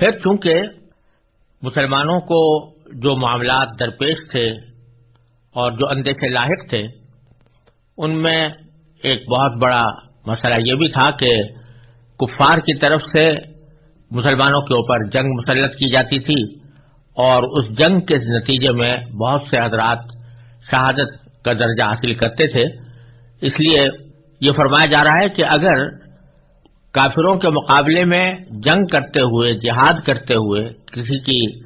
پھر چونکہ مسلمانوں کو جو معاملات درپیش تھے اور جو اندے سے لاحق تھے، ان میں ایک بہت بڑا مسئلہ یہ بھی تھا کہ کفار کی طرف سے مسلمانوں کے اوپر جنگ مسلط کی جاتی تھی اور اس جنگ کے نتیجے میں بہت سے حضرات شہادت کا درجہ حاصل کرتے تھے۔ اس لیے یہ فرمایا جا رہا ہے کہ اگر کافروں کے مقابلے میں جنگ کرتے ہوئے، جہاد کرتے ہوئے کسی کی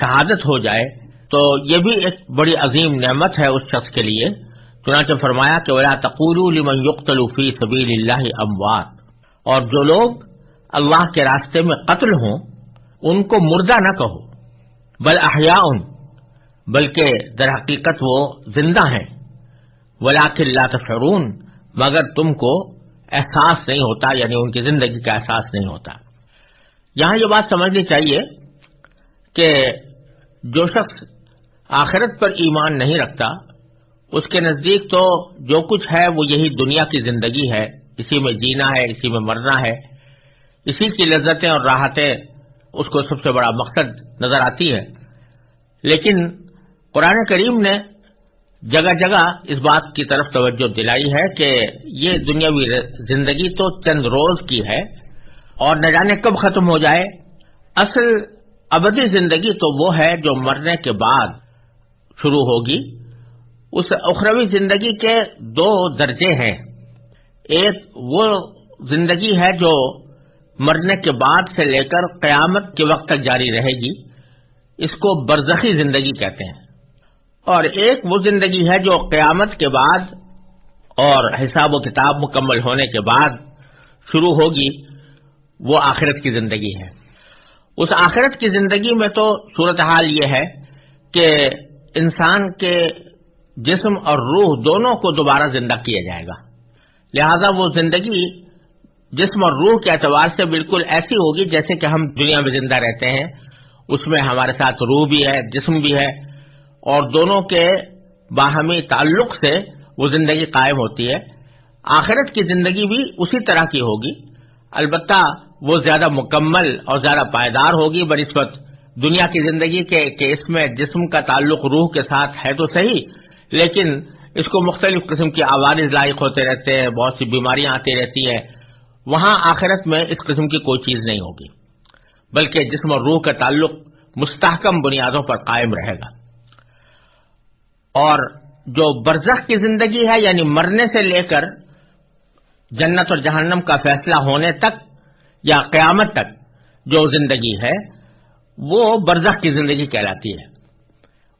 شہادت ہو جائے، تو یہ بھی ایک بڑی عظیم نعمت ہے اس شخص کے لیے۔ چنانچہ فرمایا کہ ولا تقول لمن يقتل في سبيل الله اموات اور جو لوگ اللہ کے راستے میں قتل ہوں، ان کو مردہ نہ کہو۔ بل احیاء بلکہ در حقیقت وہ زندہ ہیں۔ ولاکن لا تشعرون، مگر تم کو احساس نہیں ہوتا یعنی ان کی زندگی کا احساس نہیں ہوتا۔ یہاں یہ بات سمجھنی چاہیے کہ جو شخص آخرت پر ایمان نہیں رکھتا، اس کے نزدیک تو جو کچھ ہے وہ یہی دنیا کی زندگی ہے۔ اسی میں جینا ہے، اسی میں مرنا ہے۔ اسی کی لذتیں اور راحتیں اس کو سب سے بڑا مقصد نظر آتی ہے لیکن قرآن کریم نے جگہ جگہ اس بات کی طرف توجہ دلائی ہے کہ یہ دنیاوی زندگی تو چند روز کی ہے اور نہ جانے کب ختم ہو جائے۔ اصل ابدی زندگی تو وہ ہے جو مرنے کے بعد شروع ہوگی۔ اس اخروی زندگی کے دو درجے ہیں۔ ایک وہ زندگی ہے جو مرنے کے بعد سے لے کر قیامت کے وقت تک جاری رہے گی۔ اس کو برزخی زندگی کہتے ہیں۔ اور ایک وہ زندگی ہے جو قیامت کے بعد اور حساب و کتاب مکمل ہونے کے بعد شروع ہوگی، وہ آخرت کی زندگی ہے۔ اس آخرت کی زندگی میں تو صورتحال یہ ہے کہ انسان کے جسم اور روح دونوں کو دوبارہ زندہ کیا جائے گا۔ لہذا وہ زندگی جسم اور روح کے اعتبار سے بالکل ایسی ہوگی جیسے کہ ہم دنیا میں زندہ رہتے ہیں، اس میں ہمارے ساتھ روح بھی ہے، جسم بھی ہے اور دونوں کے باہمی تعلق سے وہ زندگی قائم ہوتی ہے۔ آخرت کی زندگی بھی اسی طرح کی ہوگی۔ البتہ وہ زیادہ مکمل اور زیادہ پائیدار ہوگی، بنسبت دنیا کی زندگی کے کہ اس میں جسم کا تعلق روح کے ساتھ ہے تو صحیح، لیکن اس کو مختلف قسم کی عوارض لائق ہوتے رہتے ہیں، بہت سی بیماریاں آتی رہتی ہیں۔ وہاں آخرت میں اس قسم کی کوئی چیز نہیں ہوگی، بلکہ جسم اور روح کا تعلق مستحکم بنیادوں پر قائم رہے گا۔ اور جو برزخ کی زندگی ہے یعنی مرنے سے لے کر جنت اور جہنم کا فیصلہ ہونے تک یا قیامت تک جو زندگی ہے، وہ برزخ کی زندگی کہلاتی ہے۔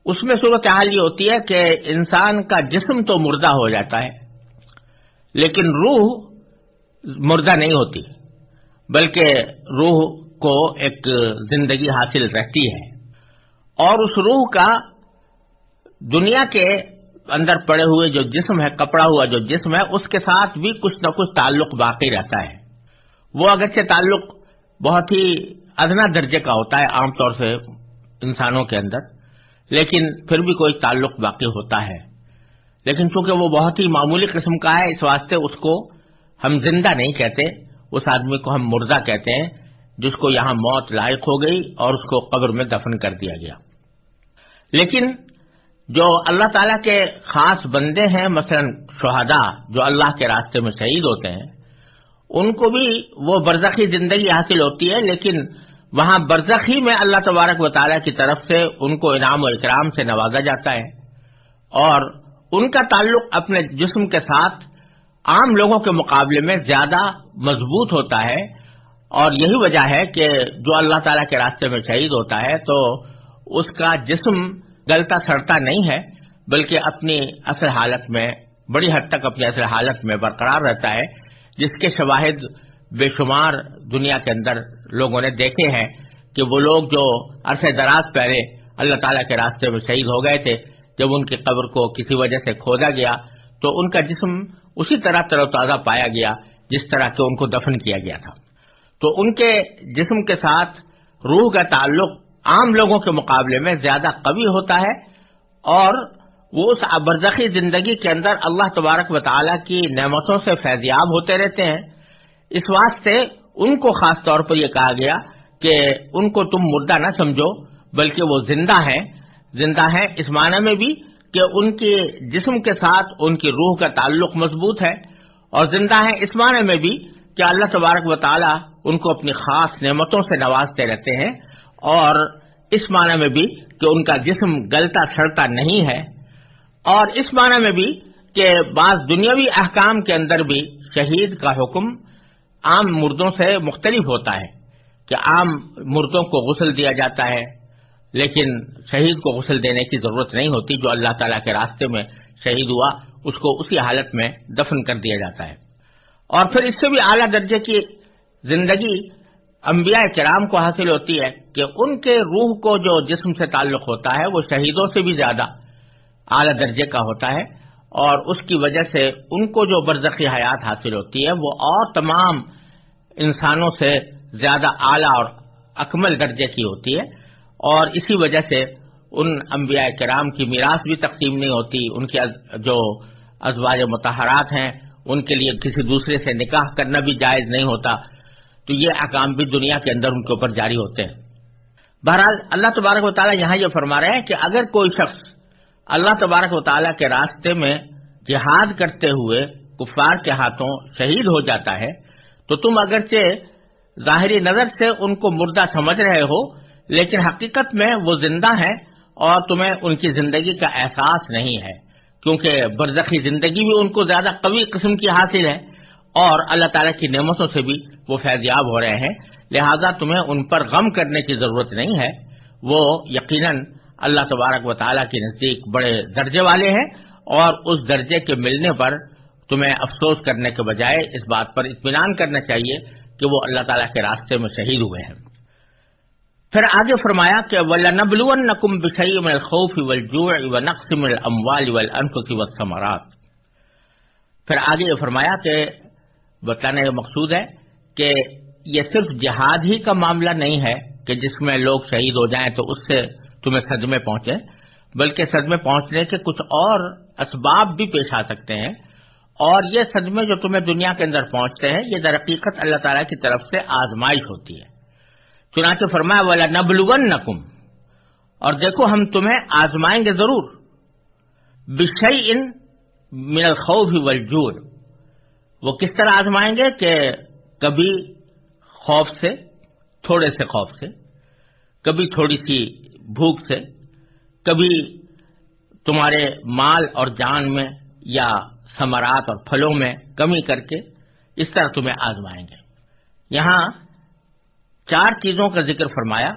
اس میں صورت حال یہ ہوتی ہے کہ انسان کا جسم تو مردہ ہو جاتا ہے، لیکن روح مردہ نہیں ہوتی، بلکہ روح کو ایک زندگی حاصل رہتی ہے۔ اور اس روح کا دنیا کے اندر پڑے ہوئے جو جسم ہے، کپڑا ہوا جو جسم ہے، اس کے ساتھ بھی کچھ نہ کچھ تعلق باقی رہتا ہے۔ وہ اگرچہ تعلق بہت ہی ادنا درجے کا ہوتا ہے عام طور سے انسانوں کے اندر، لیکن پھر بھی کوئی تعلق باقی ہوتا ہے۔ لیکن چونکہ وہ بہت ہی معمولی قسم کا ہے، اس واسطے اس کو ہم زندہ نہیں کہتے۔ اس آدمی کو ہم مردہ کہتے ہیں، جس کو یہاں موت لائق ہو گئی اور اس کو قبر میں دفن کر دیا گیا۔ لیکن جو اللہ تعالی کے خاص بندے ہیں، مثلا شہدا جو اللہ کے راستے میں شہید ہوتے ہیں، ان کو بھی وہ برزخی زندگی حاصل ہوتی ہے، لیکن وہاں برزخی میں اللہ تبارک و تعالیٰ کی طرف سے ان کو انعام و اکرام سے نوازا جاتا ہے۔ اور ان کا تعلق اپنے جسم کے ساتھ عام لوگوں کے مقابلے میں زیادہ مضبوط ہوتا ہے۔ اور یہی وجہ ہے کہ جو اللہ تعالیٰ کے راستے میں شہید ہوتا ہے، تو اس کا جسم گلتا سڑتا نہیں ہے، بلکہ اپنی اصل حالت میں، بڑی حد تک اپنی اصل حالت میں برقرار رہتا ہے، جس کے شواہد بے شمار دنیا کے اندر لوگوں نے دیکھے ہیں کہ وہ لوگ جو عرصے دراز پہلے اللہ تعالیٰ کے راستے میں شہید ہو گئے تھے، جب ان کی قبر کو کسی وجہ سے کھودا گیا، تو ان کا جسم اسی طرح تر و تازہ پایا گیا، جس طرح کہ ان کو دفن کیا گیا تھا۔ تو ان کے جسم کے ساتھ روح کا تعلق عام لوگوں کے مقابلے میں زیادہ قوی ہوتا ہے اور وہ اس برزخی زندگی کے اندر اللہ تبارک و تعالیٰ کی نعمتوں سے فیضیاب ہوتے رہتے ہیں۔ اس واسطے ان کو خاص طور پر یہ کہا گیا کہ ان کو تم مردہ نہ سمجھو، بلکہ وہ زندہ ہیں۔ زندہ ہیں اس معنی میں بھی کہ ان کے جسم کے ساتھ ان کی روح کا تعلق مضبوط ہے۔ اور زندہ ہیں اس معنی میں بھی کہ اللہ تبارک و تعالی ان کو اپنی خاص نعمتوں سے نوازتے رہتے ہیں۔ اور اس معنی میں بھی کہ ان کا جسم گلتا سڑتا نہیں ہے، اور اس معنی میں بھی کہ بعض دنیاوی احکام کے اندر بھی شہید کا حکم عام مردوں سے مختلف ہوتا ہے، کہ عام مردوں کو غسل دیا جاتا ہے، لیکن شہید کو غسل دینے کی ضرورت نہیں ہوتی، جو اللہ تعالیٰ کے راستے میں شہید ہوا، اس کو اسی حالت میں دفن کر دیا جاتا ہے۔ اور پھر اس سے بھی اعلیٰ درجے کی زندگی انبیاء کرام کو حاصل ہوتی ہے کہ ان کے روح کو جو جسم سے تعلق ہوتا ہے وہ شہیدوں سے بھی زیادہ اعلی درجے کا ہوتا ہے اور اس کی وجہ سے ان کو جو برزخی حیات حاصل ہوتی ہے وہ اور تمام انسانوں سے زیادہ اعلی اور اکمل درجے کی ہوتی ہے اور اسی وجہ سے ان انبیاء کرام کی میراث بھی تقسیم نہیں ہوتی، ان کے جو ازواج متحرات ہیں، ان کے لیے کسی دوسرے سے نکاح کرنا بھی جائز نہیں ہوتا۔ تو یہ احکام بھی دنیا کے اندر ان کے اوپر جاری ہوتے ہیں۔ بہرحال اللہ تبارک و تعالیٰ یہاں یہ فرما رہے ہیں کہ اگر کوئی شخص اللہ تبارک و تعالیٰ کے راستے میں جہاد کرتے ہوئے کفار کے ہاتھوں شہید ہو جاتا ہے، تو تم اگرچہ ظاہری نظر سے ان کو مردہ سمجھ رہے ہو، لیکن حقیقت میں وہ زندہ ہیں اور تمہیں ان کی زندگی کا احساس نہیں ہے، کیونکہ برزخی زندگی بھی ان کو زیادہ قوی قسم کی حاصل ہے۔ اور اللہ تعالیٰ کی نعمتوں سے بھی وہ فیضیاب ہو رہے ہیں۔ لہذا تمہیں ان پر غم کرنے کی ضرورت نہیں ہے۔ وہ یقیناً اللہ تبارک و تعالیٰ کے نزدیک بڑے درجے والے ہیں اور اس درجے کے ملنے پر تمہیں افسوس کرنے کے بجائے اس بات پر اطمینان کرنا چاہیے کہ وہ اللہ تعالیٰ کے راستے میں شہید ہوئے ہیں۔ پھر آگے فرمایا کہ وَلَنَبْلُوَنَّكُمْ بِشَيْءٍ مِنَ الْخَوْفِ وَالْجُوعِ وَنَقْصٍ مِنَ الْأَمْوَالِ وَالْأَنفُسِ وَالثَّمَرَاتِ۔ پھر آگے یہ فرمایا کہ بتانے کا مقصود ہے کہ یہ صرف جہاد ہی کا معاملہ نہیں ہے کہ جس میں لوگ شہید ہو جائیں تو اس سے تمہیں صدمے پہنچے، بلکہ صدمے پہنچنے کے کچھ اور اسباب بھی پیش آ سکتے ہیں۔ اور یہ صدمے جو تمہیں دنیا کے اندر پہنچتے ہیں، یہ در حقیقت اللہ تعالیٰ کی طرف سے آزمائش ہوتی ہے۔ چنانچہ فرمایا والا نبلون نقم اور دیکھو، ہم تمہیں آزمائیں گے ضرور۔ بشئی ان من الخوف والجور وہ کس طرح آزمائیں گے کہ کبھی خوف سے، تھوڑے سے خوف سے، کبھی تھوڑی سی بھوک سے، کبھی تمہارے مال اور جان میں یا ثمرات اور پھلوں میں کمی کر کے اس طرح تمہیں آزمائیں گے۔ یہاں چار چیزوں کا ذکر فرمایا۔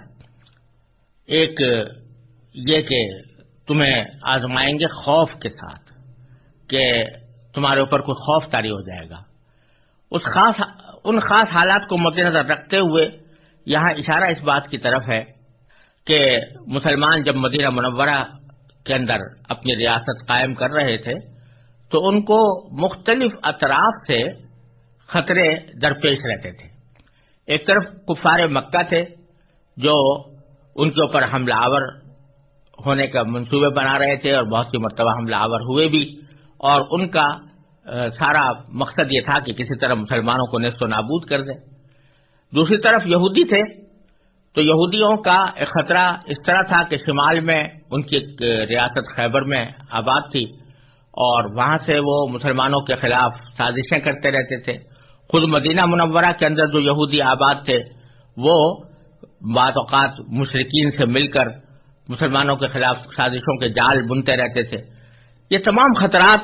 ایک یہ کہ تمہیں آزمائیں گے خوف کے ساتھ کہ تمہارے اوپر کوئی خوف تاری ہو جائے گا۔ اس خاص ان خاص حالات کو مد نظر رکھتے ہوئے یہاں اشارہ اس بات کی طرف ہے کہ مسلمان جب مدینہ منورہ کے اندر اپنی ریاست قائم کر رہے تھے تو ان کو مختلف اطراف سے خطرے درپیش رہتے تھے۔ ایک طرف کفار مکہ تھے جو ان کے اوپر حملہ آور ہونے کا منصوبے بنا رہے تھے اور بہت سی مرتبہ حملہ آور ہوئے بھی۔ اور ان کا سارا مقصد یہ تھا کہ کسی طرح مسلمانوں کو نصف و نابود کر دے دوسری طرف یہودی تھے، تو یہودیوں کا ایک خطرہ اس طرح تھا کہ شمال میں ان کی ریاست خیبر میں آباد تھی اور وہاں سے وہ مسلمانوں کے خلاف سازشیں کرتے رہتے تھے۔ خود مدینہ منورہ کے اندر جو یہودی آباد تھے، وہ بعض اوقات مشرقین سے مل کر مسلمانوں کے خلاف سازشوں کے جال بنتے رہتے تھے۔ یہ تمام خطرات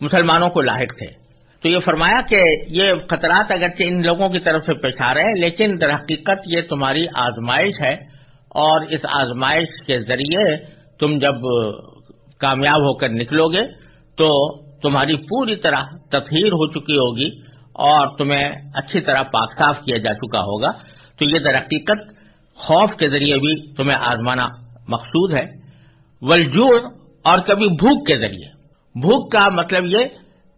مسلمانوں کو لاحق تھے۔ تو یہ فرمایا کہ یہ خطرات اگرچہ ان لوگوں کی طرف سے پیش آ رہے ہیں، لیکن در حقیقت یہ تمہاری آزمائش ہے اور اس آزمائش کے ذریعے تم جب کامیاب ہو کر نکلو گے تو تمہاری پوری طرح تطہیر ہو چکی ہوگی اور تمہیں اچھی طرح پاک صاف کیا جا چکا ہوگا۔ تو یہ در حقیقت خوف کے ذریعے بھی تمہیں آزمانا مقصود ہے۔ ولجوڑ اور کبھی بھوک کے ذریعے۔ بھوک کا مطلب یہ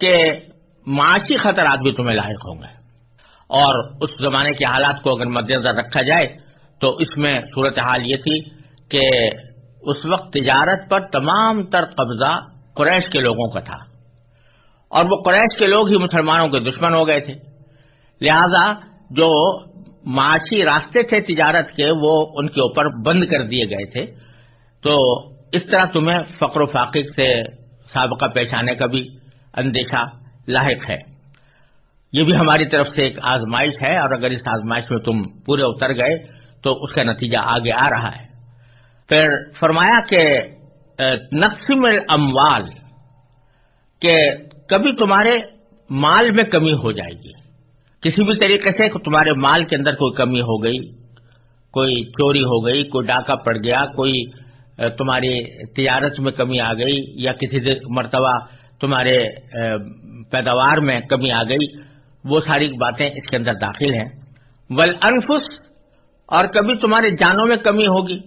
کہ معاشی خطرات بھی تمہیں لاحق ہوں گے۔ اور اس زمانے کے حالات کو اگر مد نظر رکھا جائے تو اس میں صورتحال یہ تھی کہ اس وقت تجارت پر تمام تر قبضہ قریش کے لوگوں کا تھا۔ اور وہ قریش کے لوگ ہی مسلمانوں کے دشمن ہو گئے تھے۔ لہذا جو معاشی راستے تھے تجارت کے وہ ان کے اوپر بند کر دیے گئے تھے۔ تو اس طرح تمہیں فقر و فاقق سے سابقہ پیش آنے کا بھی اندیشہ لاحق ہے۔ یہ بھی ہماری طرف سے ایک آزمائش ہے اور اگر اس آزمائش میں تم پورے اتر گئے تو اس کا نتیجہ آگے آ رہا ہے۔ پھر فرمایا کہ نقسم الاموال کہ کبھی تمہارے مال میں کمی ہو جائے گی۔ کسی بھی طریقے سے تمہارے مال کے اندر کوئی کمی ہو گئی، کوئی چوری ہو گئی، کوئی ڈاکہ پڑ گیا، کوئی تمہاری تجارت میں کمی آ گئی یا کسی مرتبہ تمہارے پیداوار میں کمی آ گئی، وہ ساری باتیں اس کے اندر داخل ہیں۔ ول انفس اور کبھی تمہارے جانوں میں کمی ہوگی۔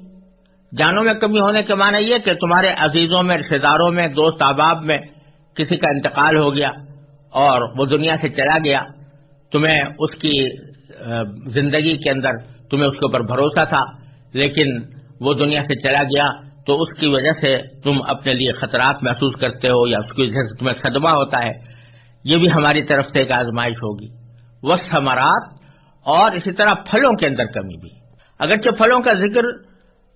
جانوں میں کمی ہونے کے معنی یہ کہ تمہارے عزیزوں میں رشتے داروں میں، دوست احباب میں کسی کا انتقال ہو گیا اور وہ دنیا سے چلا گیا، تمہیں اس کی زندگی کے اندر تمہیں اس کے اوپر بھروسہ تھا، لیکن وہ دنیا سے چلا گیا تو اس کی وجہ سے تم اپنے لیے خطرات محسوس کرتے ہو یا اس کی وجہ سے تمہیں صدمہ ہوتا ہے، یہ بھی ہماری طرف سے ایک آزمائش ہوگی۔ وہ ثمرات اور اسی طرح پھلوں کے اندر کمی بھی۔ اگرچہ پھلوں کا ذکر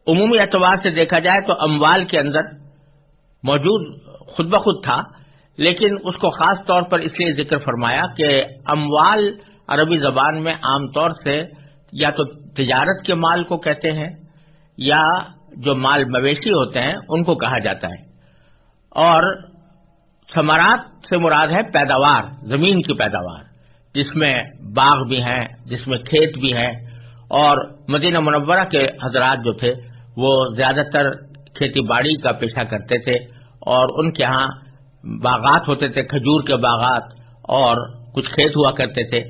عمومی اعتبار سے دیکھا جائے تو اموال کے اندر موجود خود بخود تھا، لیکن اس کو خاص طور پر اس لیے ذکر فرمایا کہ اموال عربی زبان میں عام طور سے یا تو تجارت کے مال کو کہتے ہیں یا جو مال مویشی ہوتے ہیں، ان کو کہا جاتا ہے۔ اور ثمرات سے مراد ہے پیداوار، زمین کی پیداوار، جس میں باغ بھی ہیں، جس میں کھیت بھی ہیں۔ اور مدینہ منورہ کے حضرات جو تھے، وہ زیادہ تر کھیتی باڑی کا پیشہ کرتے تھے اور ان کے ہاں باغات ہوتے تھے، کھجور کے باغات اور کچھ کھیت ہوا کرتے تھے۔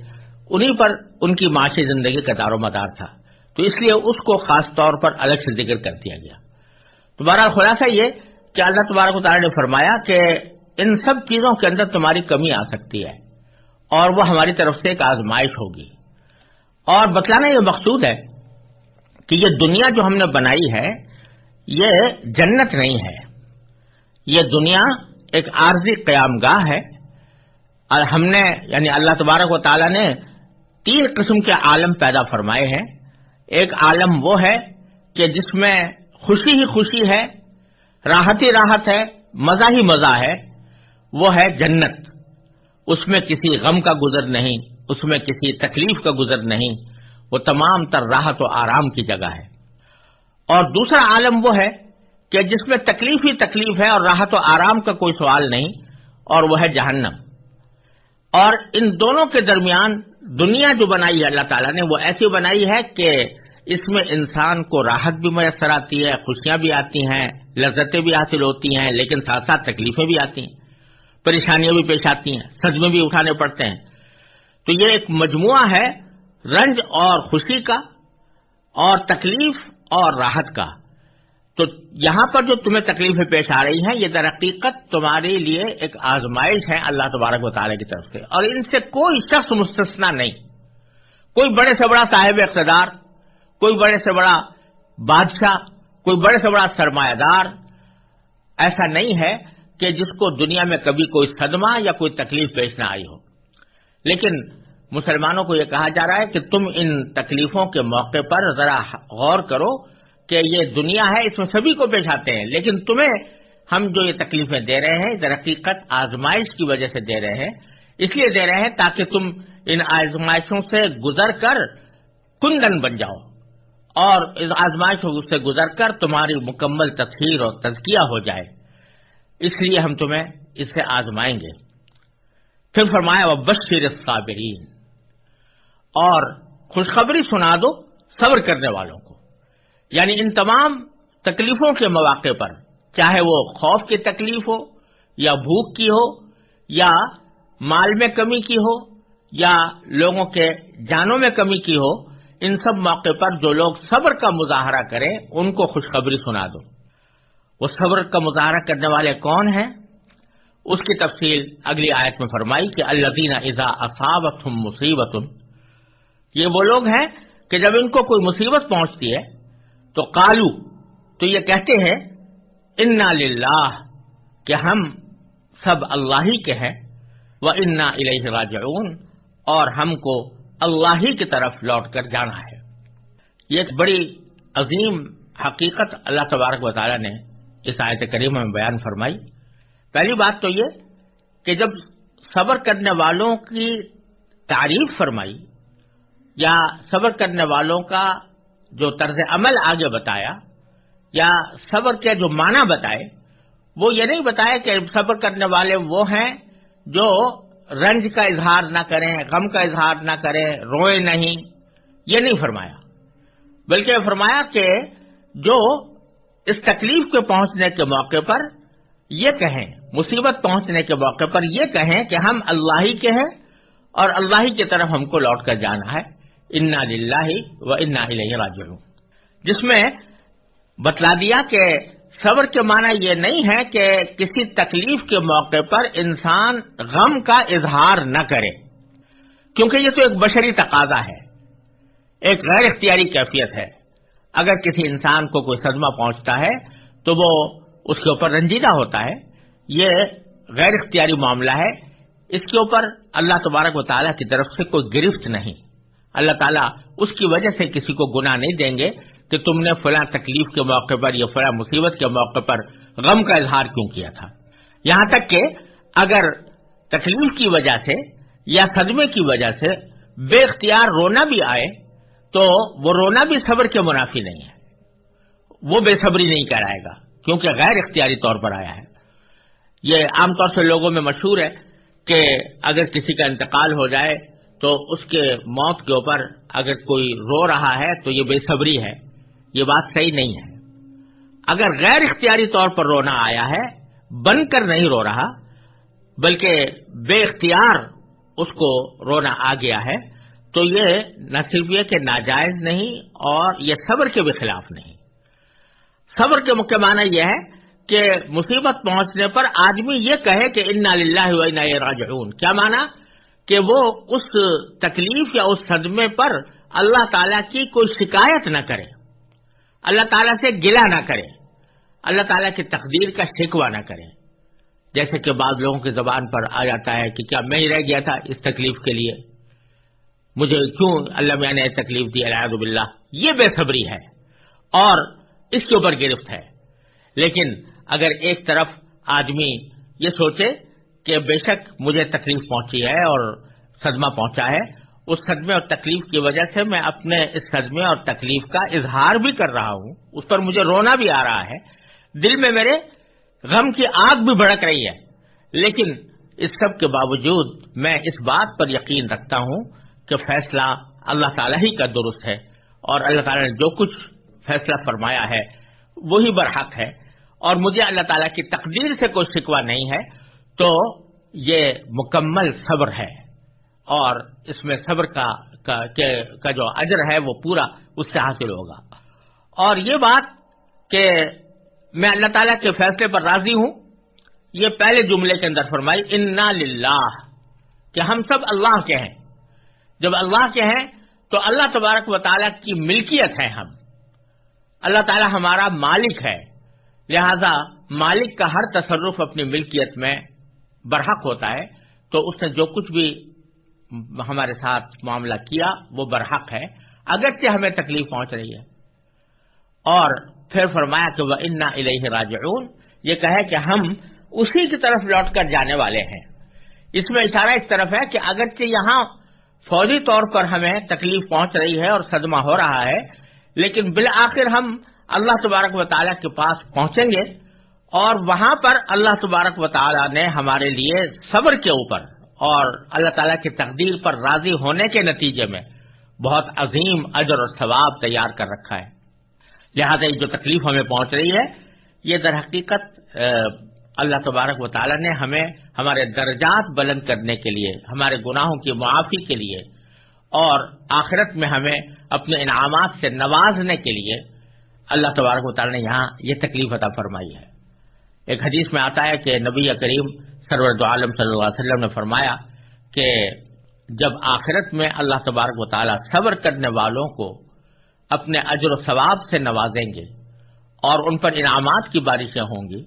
انہیں پر ان کی معاشی زندگی کا دار و مدار تھا۔ تو اس لیے اس کو خاص طور پر الگ سے ذکر کر دیا گیا۔ تمہارا خلاصہ یہ کہ اللہ تبارک و تعالیٰ نے فرمایا کہ ان سب چیزوں کے اندر تمہاری کمی آ سکتی ہے اور وہ ہماری طرف سے ایک آزمائش ہوگی۔ اور بتلانا یہ مقصود ہے کہ یہ دنیا جو ہم نے بنائی ہے، یہ جنت نہیں ہے۔ یہ دنیا ایک عارضی قیام گاہ ہے۔ اور ہم نے یعنی اللہ تبارک و تعالی نے تین قسم کے عالم پیدا فرمائے ہیں۔ ایک عالم وہ ہے کہ جس میں خوشی ہی خوشی ہے، راحت ہی راحت ہے، مزہ ہی مزہ ہے، وہ ہے جنت۔ اس میں کسی غم کا گزر نہیں، اس میں کسی تکلیف کا گزر نہیں، وہ تمام تر راحت و آرام کی جگہ ہے۔ اور دوسرا عالم وہ ہے کہ جس میں تکلیف ہی تکلیف ہے اور راحت و آرام کا کوئی سوال نہیں، اور وہ ہے جہنم۔ اور ان دونوں کے درمیان دنیا جو بنائی ہے، اللہ تعالیٰ نے وہ ایسی بنائی ہے کہ اس میں انسان کو راحت بھی میسر آتی ہے، خوشیاں بھی آتی ہیں، لذتیں بھی حاصل ہوتی ہیں، لیکن ساتھ ساتھ تکلیفیں بھی آتی ہیں، پریشانیاں بھی پیش آتی ہیں، سجمے بھی اٹھانے پڑتے ہیں۔ تو یہ ایک مجموعہ ہے رنج اور خوشی کا اور تکلیف اور راحت کا۔ تو یہاں پر جو تمہیں تکلیفیں پیش آ رہی ہیں، یہ در حقیقت تمہارے لیے ایک آزمائش ہے اللہ تبارک و تعالیٰ کی طرف سے۔ اور ان سے کوئی شخص مستثنا نہیں۔ کوئی بڑے سے بڑا صاحب اقتدار کوئی بڑے سے بڑا بادشاہ، کوئی بڑے سے بڑا سرمایہ دار ایسا نہیں ہے کہ جس کو دنیا میں کبھی کوئی صدمہ یا کوئی تکلیف پیش نہ آئی ہو۔ لیکن مسلمانوں کو یہ کہا جا رہا ہے کہ تم ان تکلیفوں کے موقع پر ذرا غور کرو کہ یہ دنیا ہے، اس میں سبھی کو پیش آتے ہیں۔ لیکن تمہیں ہم جو یہ تکلیفیں دے رہے ہیں، در حقیقت آزمائش کی وجہ سے دے رہے ہیں۔ اس لیے دے رہے ہیں تاکہ تم ان آزمائشوں سے گزر کر کندن بن جاؤ۔ اور اس آزمائش سے گزر کر تمہاری مکمل تفہیر اور تزکیہ ہو جائے۔ اس لیے ہم تمہیں اس سے آزمائیں گے۔ پھر فرمایا وہ بشیر صابرین اور خوشخبری سنا دو صبر کرنے والوں کو۔ یعنی ان تمام تکلیفوں کے مواقع پر، چاہے وہ خوف کی تکلیف ہو، یا بھوک کی ہو، یا مال میں کمی کی ہو، یا لوگوں کے جانوں میں کمی کی ہو ان سب موقع پر جو لوگ صبر کا مظاہرہ کریں، ان کو خوشخبری سنا دو۔ وہ صبر کا مظاہرہ کرنے والے کون ہیں؟ اس کی تفصیل اگلی آیت میں فرمائی کہ اللہ دینا ازا اصابت مصیبت۔ یہ وہ لوگ ہیں کہ جب ان کو کوئی مصیبت پہنچتی ہے، تو کالو تو یہ کہتے ہیں، انا للہ کہ ہم سب اللہ ہی کے ہیں وہ انا الہ راجعون اور ہم کو اللہ ہی کی طرف لوٹ کر جانا ہے۔ یہ ایک بڑی عظیم حقیقت اللہ تبارک و تعالیٰ نے اس آیت کریمہ میں بیان فرمائی۔ پہلی بات تو یہ کہ جب صبر کرنے والوں کی تعریف فرمائی یا صبر کرنے والوں کا جو طرز عمل آگے بتایا یا صبر کے جو معنی بتائے، وہ یہ نہیں بتایا کہ صبر کرنے والے وہ ہیں جو رنج کا اظہار نہ کریں، غم کا اظہار نہ کریں، روئے نہیں، یہ نہیں فرمایا۔ بلکہ فرمایا کہ جو اس تکلیف کے پہنچنے کے موقع پر یہ کہیں، مصیبت پہنچنے کے موقع پر یہ کہیں کہ ہم اللہ ہی کے ہیں اور اللہ ہی کی طرف ہم کو لوٹ کر جانا ہے۔ انا للہ و انا راجعون۔ جس میں بتلا دیا کہ صبر کے معنی یہ نہیں ہے کہ کسی تکلیف کے موقع پر انسان غم کا اظہار نہ کرے، کیونکہ یہ تو ایک بشری تقاضا ہے، ایک غیر اختیاری کیفیت ہے۔ اگر کسی انسان کو کوئی صدمہ پہنچتا ہے تو وہ اس کے اوپر رنجیدہ ہوتا ہے۔ یہ غیر اختیاری معاملہ ہے۔ اس کے اوپر اللہ تبارک و تعالیٰ کی طرف سے کوئی گرفت نہیں۔ اللہ تعالیٰ اس کی وجہ سے کسی کو گناہ نہیں دیں گے۔ کہ تم نے فلاں تکلیف کے موقع پر یا فلاں مصیبت کے موقع پر غم کا اظہار کیوں کیا تھا؟ یہاں تک کہ اگر تکلیف کی وجہ سے یا صدمے کی وجہ سے بے اختیار رونا بھی آئے، تو وہ رونا بھی صبر کے منافی نہیں ہے۔ وہ بے صبری نہیں کرائے گا، کیونکہ غیر اختیاری طور پر آیا ہے۔ یہ عام طور سے لوگوں میں مشہور ہے کہ اگر کسی کا انتقال ہو جائے تو اس کے موت کے اوپر اگر کوئی رو رہا ہے تو یہ بے صبری ہے۔ یہ بات صحیح نہیں ہے۔ اگر غیر اختیاری طور پر رونا آیا ہے، بن کر نہیں رو رہا، بلکہ بے اختیار اس کو رونا آ گیا ہے، تو یہ نہ صرف یہ کہ ناجائز نہیں اور یہ صبر کے بھی خلاف نہیں۔ صبر کے مکہ معنی یہ ہے کہ مصیبت پہنچنے پر آدمی یہ کہے کہ انا للہ راجعون۔ کیا مانا کہ وہ اس تکلیف یا اس صدمے پر اللہ تعالی کی کوئی شکایت نہ کرے۔ اللہ تعالیٰ سے گلا نہ کرے اللہ تعالیٰ کی تقدیر کا شکوا نہ کرے جیسے کہ بعض لوگوں کی زبان پر آ جاتا ہے کہ کیا میں ہی رہ گیا تھا اس تکلیف کے لیے۔ مجھے کیوں اللہ میں نے تکلیف دی؟ الحد باللہ، یہ بے صبری ہے اور اس کے اوپر گرفت ہے۔ لیکن اگر ایک طرف آدمی یہ سوچے کہ بے شک مجھے تکلیف پہنچی ہے اور صدمہ پہنچا ہے اس صدمے اور تکلیف کی وجہ سے میں اپنے اس صدمے اور تکلیف کا اظہار بھی کر رہا ہوں۔ اس پر مجھے رونا بھی آ رہا ہے۔ دل میں میرے غم کی آگ بھی بھڑک رہی ہے۔ لیکن اس سب کے باوجود میں اس بات پر یقین رکھتا ہوں کہ فیصلہ اللہ تعالیٰ ہی کا درست ہے اور اللہ تعالیٰ نے جو کچھ فیصلہ فرمایا ہے وہی برحق ہے۔ اور مجھے اللہ تعالیٰ کی تقدیر سے کوئی شکوا نہیں ہے تو یہ مکمل صبر ہے۔ اور اس میں صبر کا کا جو اجر ہے وہ پورا اس سے حاصل ہوگا۔ اور یہ بات کہ میں اللہ تعالیٰ کے فیصلے پر راضی ہوں، یہ پہلے جملے کے اندر فرمائی، انا للہ کہ ہم سب اللہ کے ہیں۔ جب اللہ کے ہیں تو اللہ تبارک و تعالیٰ کی ملکیت ہے ہم۔ اللہ تعالیٰ ہمارا مالک ہے۔ لہذا مالک کا ہر تصرف اپنی ملکیت میں برحق ہوتا ہے۔ تو اس نے جو کچھ بھی ہمارے ساتھ معاملہ کیا، وہ برحق ہے۔ اگرچہ ہمیں تکلیف پہنچ رہی ہے۔ اور پھر فرمایا کہ وہ انا الہ راجعون۔ یہ کہے کہ ہم اسی کی طرف لوٹ کر جانے والے ہیں۔ اس میں اشارہ اس طرف ہے کہ اگرچہ یہاں فوری طور پر ہمیں تکلیف پہنچ رہی ہے اور صدمہ ہو رہا ہے، لیکن بالآخر ہم اللہ تبارک و تعالیٰ کے پاس پہنچیں گے اور وہاں پر اللہ تبارک و تعالیٰ نے ہمارے لیے صبر کے اوپر اور اللہ تعالیٰ کی تقدیر پر راضی ہونے کے نتیجے میں بہت عظیم اجر اور ثواب تیار کر رکھا ہے۔ لہذا جو تکلیف ہمیں پہنچ رہی ہے، یہ در حقیقت اللہ تبارک و تعالیٰ نے ہمیں ہمارے درجات بلند کرنے کے لیے، ہمارے گناہوں کی معافی کے لیے اور آخرت میں ہمیں اپنے انعامات سے نوازنے کے لیے اللہ تبارک و تعالیٰ نے یہاں یہ تکلیف عطا فرمائی ہے۔ ایک حدیث میں آتا ہے کہ نبی کریم سرور دو عالم صلی اللہ علیہ وسلم نے فرمایا کہ جب آخرت میں اللہ تبارک و تعالی صبر کرنے والوں کو اپنے اجر و ثواب سے نوازیں گے اور ان پر انعامات کی بارشیں ہوں گی،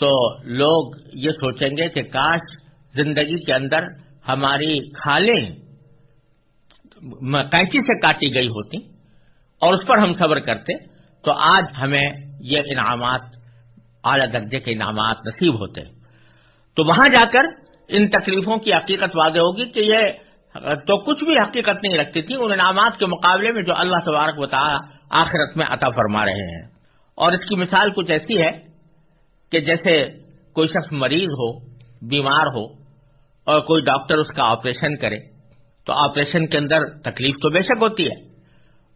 تو لوگ یہ سوچیں گے کہ کاش زندگی کے اندر ہماری کھالیں قینچی سے کاٹی گئی ہوتی اور اس پر ہم صبر کرتے، تو آج ہمیں یہ انعامات اعلی درجے کے انعامات نصیب ہوتے۔ ہیں تو وہاں جا کر ان تکلیفوں کی حقیقت واضح ہوگی کہ یہ تو کچھ بھی حقیقت نہیں رکھتی تھی، ان انعامات کے مقابلے میں جو اللہ تبارک بتا آخرت میں عطا فرما رہے ہیں۔ اور اس کی مثال کچھ ایسی ہے کہ جیسے کوئی شخص مریض ہو، بیمار ہو، اور کوئی ڈاکٹر اس کا آپریشن کرے، تو آپریشن کے اندر تکلیف تو بے شک ہوتی ہے۔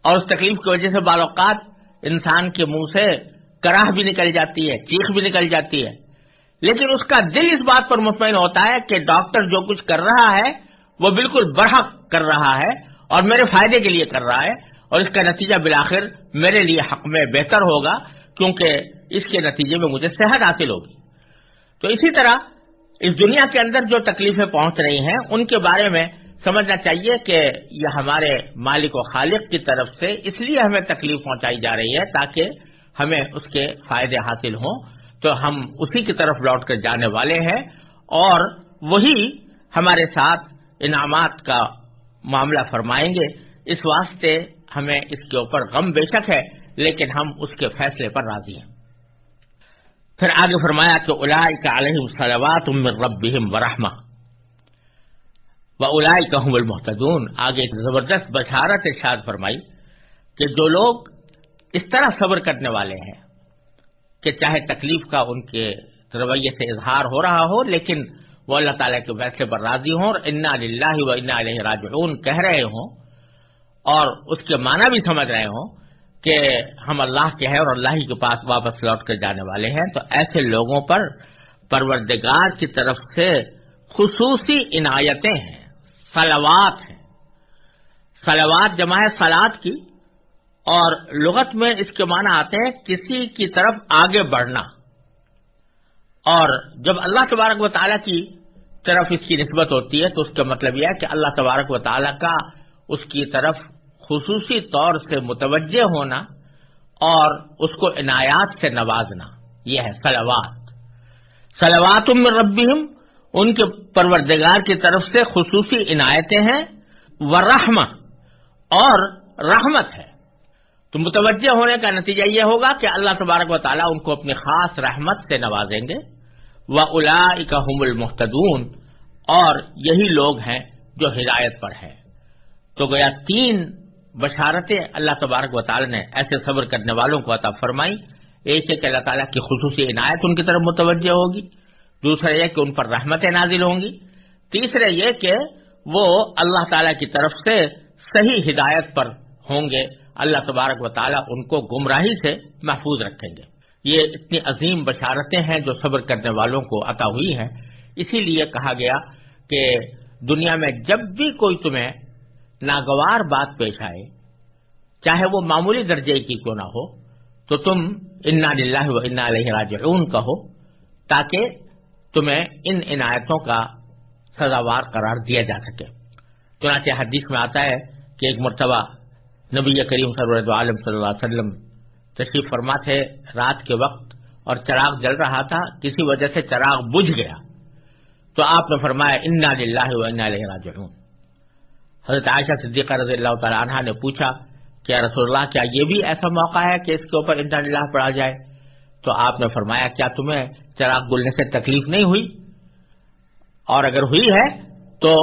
اور اس تکلیف کی وجہ سے بعض اوقات انسان کے منہ سے کراہ بھی نکل جاتی ہے، چیخ بھی نکل جاتی ہے۔ لیکن اس کا دل اس بات پر مطمئن ہوتا ہے کہ ڈاکٹر جو کچھ کر رہا ہے، وہ بالکل برحق کر رہا ہے اور میرے فائدے کے لیے کر رہا ہے اور اس کا نتیجہ بالآخر میرے لیے حق میں بہتر ہوگا کیونکہ اس کے نتیجے میں مجھے صحت حاصل ہوگی۔ تو اسی طرح اس دنیا کے اندر جو تکلیفیں پہنچ رہی ہیں، ان کے بارے میں سمجھنا چاہیے کہ یہ ہمارے مالک و خالق کی طرف سے اس لیے ہمیں تکلیف پہنچائی جا رہی ہے تاکہ ہمیں اس کے فائدے حاصل ہوں۔ تو ہم اسی کی طرف لوٹ کر جانے والے ہیں اور وہی ہمارے ساتھ انعامات کا معاملہ فرمائیں گے۔ اس واسطے ہمیں اس کے اوپر غم بے شک ہے، لیکن ہم اس کے فیصلے پر راضی ہیں۔ پھر آگے فرمایا کہ الائی کا علیہ سلوات رب ورحمہ و الائی کا المحتدون آگے ایک زبردست بشارت ارشاد فرمائی کہ جو لوگ اس طرح صبر کرنے والے ہیں کہ چاہے تکلیف کا ان کے رویے سے اظہار ہو رہا ہو، لیکن وہ اللہ تعالیٰ کے فیصلے پر راضی ہوں اور انا للہ و انا علیہ راجعون کہہ رہے ہوں اور اس کے معنی بھی سمجھ رہے ہوں کہ ہم اللہ کے ہیں اور اللہ ہی کے پاس واپس لوٹ کر جانے والے ہیں۔ تو ایسے لوگوں پر پروردگار کی طرف سے خصوصی عنایتیں ہیں سلوات ہیں۔ سلوات جمع ہے سلاد کی۔ اور لغت میں اس کے معنی آتے ہیں کسی کی طرف آگے بڑھنا۔ اور جب اللہ تبارک و تعالیٰ کی طرف اس کی نسبت ہوتی ہے تو اس کا مطلب یہ ہے کہ اللہ تبارک و تعالیٰ کا اس کی طرف خصوصی طور سے متوجہ ہونا اور اس کو عنایات سے نوازنا۔ یہ ہے سلوات سلوات میں ربیم ان کے پروردگار کی طرف سے خصوصی عنایتیں ہیں۔ وہ اور رحمت ہے۔ تو متوجہ ہونے کا نتیجہ یہ ہوگا کہ اللہ تبارک و تعالیٰ ان کو اپنی خاص رحمت سے نوازیں گے۔ وہ الا اکم المحتدون اور یہی لوگ ہیں جو ہدایت پر ہیں۔ تو گویا تین بشارتیں اللہ تبارک و تعالیٰ نے ایسے صبر کرنے والوں کو عطا فرمائی۔ ایک ہے کہ اللہ تعالیٰ کی خصوصی عنایت ان کی طرف متوجہ ہوگی۔ دوسرا یہ کہ ان پر رحمتیں نازل ہوں گی۔ تیسرا یہ کہ وہ اللہ تعالیٰ کی طرف سے صحیح ہدایت پر ہوں گے۔ اللہ تبارک و تعالیٰ ان کو گمراہی سے محفوظ رکھیں گے۔ یہ اتنی عظیم بشارتیں ہیں جو صبر کرنے والوں کو عطا ہوئی ہیں۔ اسی لیے کہا گیا کہ دنیا میں جب بھی کوئی تمہیں ناگوار بات پیش آئے، چاہے وہ معمولی درجے کی کیوں نہ ہو، تو تم انا للہ و انا علیہ راجعون کہو، تاکہ تمہیں ان عنایتوں کا سزاوار قرار دیا جا سکے۔ چنانچہ حدیث میں آتا ہے کہ ایک مرتبہ نبی کریم سرورت عالم صلی اللہ علیہ وسلم تشریف فرما تھے رات کے وقت اور چراغ جل رہا تھا، کسی وجہ سے چراغ بجھ گیا۔ تو آپ نے فرمایا، انا للہ و انا علیہ راجعون. حضرت عائشہ صدیقہ رضی اللہ تعالی عنہ نے پوچھا، کیا رسول اللہ، کیا یہ بھی ایسا موقع ہے کہ اس کے اوپر انا للہ پڑھا جائے؟ تو آپ نے فرمایا، کیا تمہیں چراغ گلنے سے تکلیف نہیں ہوئی؟ اور اگر ہوئی ہے، تو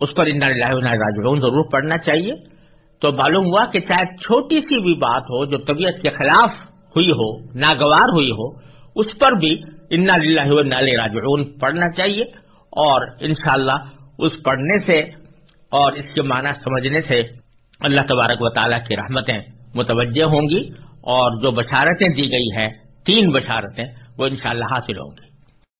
اس پر انا للہ راجعون ضرور پڑھنا چاہیے۔ تو معلوم ہوا کہ چاہے چھوٹی سی بھی بات ہو، جو طبیعت کے خلاف ہوئی ہو، ناگوار ہوئی ہو، اس پر بھی انا للہ راجعون۔ پڑھنا چاہیے اور انشاءاللہ اس پڑھنے سے اور اس کے معنی سمجھنے سے اللہ تبارک و تعالیٰ کی رحمتیں متوجہ ہوں گی اور جو بشارتیں دی گئی ہیں، تین بشارتیں، وہ انشاءاللہ حاصل ہوں گی۔